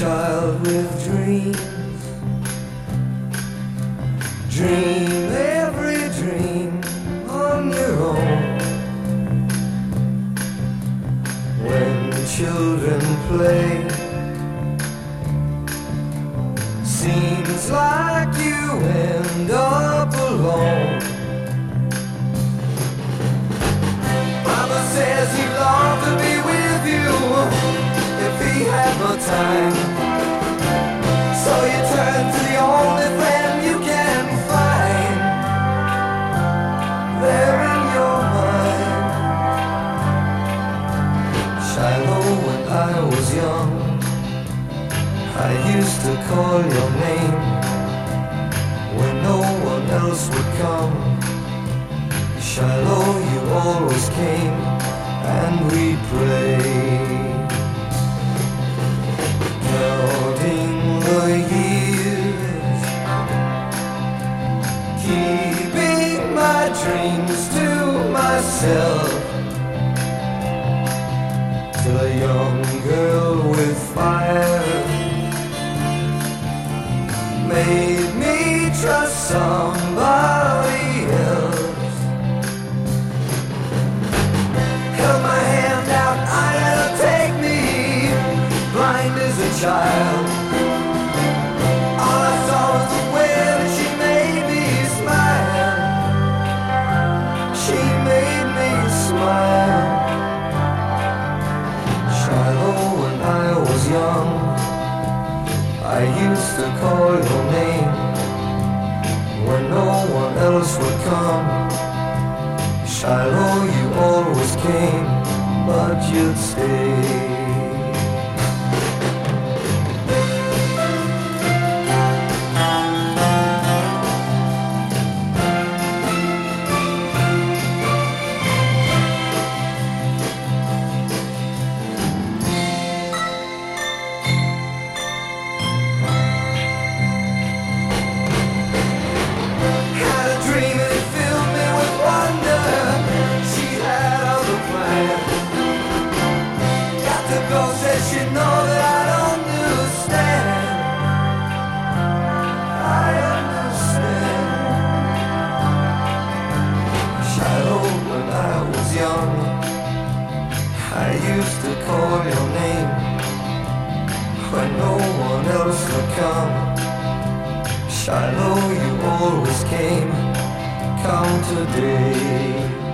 child with dreams. Dream every dream on your own. When children play, seems like you end up alone. I was young, I used to call your name when no one else would come. Shilo, you always came and we prayed. Counting the years, keeping my dreams to myself. Young girl with fire made me trust somebody I used to call your name when no one else would come. Shilo, you always came, but you'd stay. Shilo, you always came. Come today.